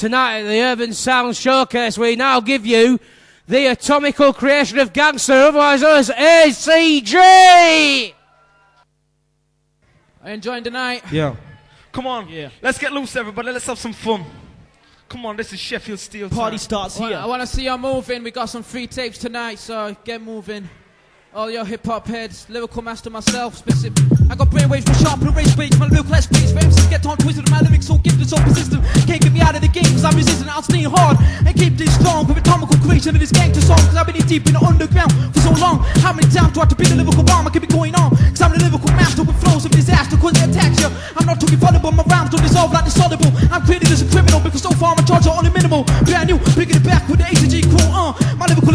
Tonight at the Urban Sound Showcase, we now give you the atomical creation of Gangsta, otherwise known as ACG! I enjoying the night. Yeah. Come on. Yeah. Let's get loose, everybody. Let's have some fun. Come on, this is Sheffield Steel. Party time. starts here. I want to see you moving. We got some free tapes tonight, so get moving. All your hip hop heads, Lyrikal Master myself, Specifik. I got brainwaves for sharp and race beats, my lyrical less beats. For MCs get on twisted, my lyrics so gifted, so persistent. Can't I'll stay hard and keep this strong with atomical creation of this gangster song. Cause I've been deep in the underground for so long. How many times do I have to be the lyrical bomb? I keep it going on. Cause I'm the lyrical master with flows of disaster, cause they attack you. I'm not talking vulnerable, my rhymes don't dissolve like insoluble. I'm created as a criminal because so far my charges are only minimal. Brand new, picking it back with the ACG crew, uh. My lyrical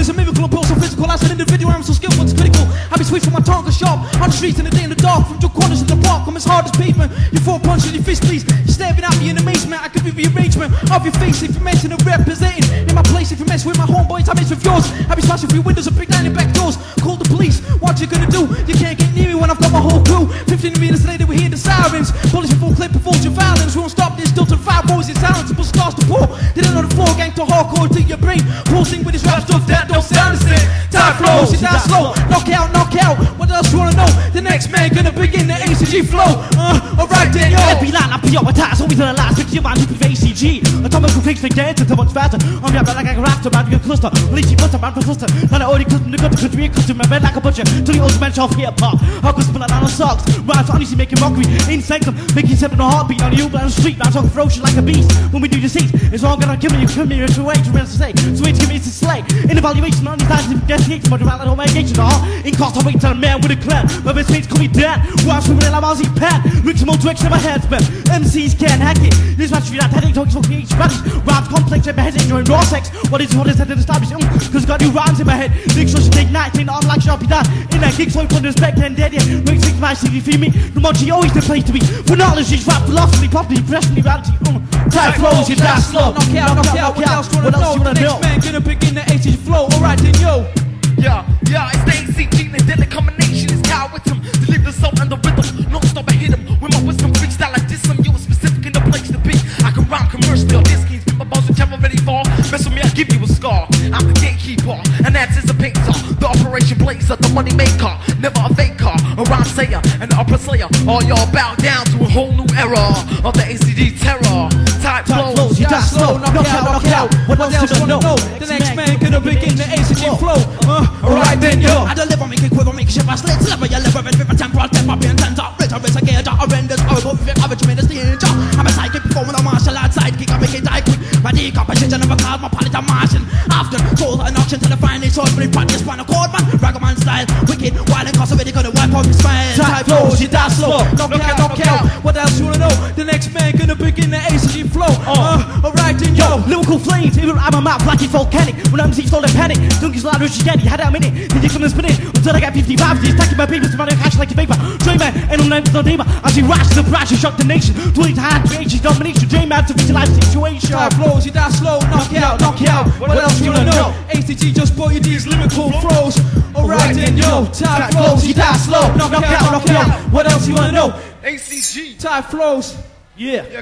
be sweet from my tongue sharp. On the streets in the day in the dark, from your corners of the park, I'm as hard as pavement. You four punches in your fist, please. You're staring at me in amazement. I could be rearrangement of your face if you mention and representing. In my place, if you mess with my homeboys, I mess with yours. I be smashing through windows and break down back doors. Call the police, what you gonna do? You can't get near me when I've got my whole crew. 15 minutes later, we hear the sirens. Bullets full clip, before your violence. We won't stop this till to five boys in silence. But stars to pour. Did on to hardcore to your brain. Pulsing with his rap stuff that don't sound the same. Time flows, you down slow. Knock out, knock out. What else you wanna know? The next man gonna begin the ACG flow. Uh, alright then, yo. Every line I be up attack, always in the last picture man who ACG. Atomical fix the dance until much faster. I'm yeah, like a raptor, man, you cluster. She buster, man, persistent. And I already custom the good to country, custom, man, like a butcher. To the old man, off hip hop. How could spill out on socks? Rhymes honestly making mockery. In making seven a heartbeat on the open on the street. Man, talking ferocious like a beast. When we do the seats, it's all gonna give me, you come here to wait to rest to say. It's give me to slay. In evaluation on these lines, investigation, but all my engagement, all. In cost, I wait till a man with a clan. But his mates call me dad. Why I'm swimming in a mousy pad. Ricks more direction in my head, but MCs can't hack it. This match you that headache talks for each bodies. Rhymes complex in my head, enjoying raw sex. What is what is that in the establish? Mm, Cause got new rhymes in my head. Take night, think I'm like Sharpie done. In that gig, so I put respect and dead, yeah. Wait, six my CV, feel me. The Monty always the place to be. For knowledge, is rap philosophy, property, impression, reality. Mm. Time flows, you die slow. Knock out, knock out. What else you wanna know? The next man gonna begin the ACG flow. Alright then, yo. Yeah, yeah, it's the ACG, The operation blazer, the money maker. Never a faker, a rhyme sayer, and the upper slayer. All y'all bow down to a whole new era of the ACG terror. Type flows, flows, you die slow. Knock out, knock out. What else you wanna know? The next man gonna begin the ACG flow. Uh, Alright then, yo. I deliver, make it quiver, make it shiver, slit, sliver, you liver, and river, temporal, temper, being tender, ritter, is a gator, horrendous, horrible, with average, tremendous danger. I'm a psychic, performing a martial arts sidekick, I make it die quick. My decomposition of a card, my palette, I'm Martian. Told an auction to the finest sword, but practice spinal cord, man. Ragaman style, wicked, wild and already gonna wipe out your smile. Type flows, you die slow. Knock out, knock out. What else you wanna know? The next man gonna begin the ACG flow. Uh, alright then, Yo, lyrical flames, even I'm a map like it's volcanic. When I'm stole the panic, donkeys loud as spaghetti, had that minute. Then you come and spin it until I got 55. He's stacking my papers to run a cash like a paper. Dreamer, and I'm not the neighbor. I see rashes the brash and shock the nation. Hand to age, domination. Dream out to visualize the situation. Time flows, you die slow, knock out, knock out. What, else you wanna know? ACG just bought you these lyrical flows. Alright then, yo. Time flows, you die slow, knock out, knock out. What else you wanna know? ACG. Time flows. Yeah.